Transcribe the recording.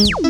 Mm-hmm.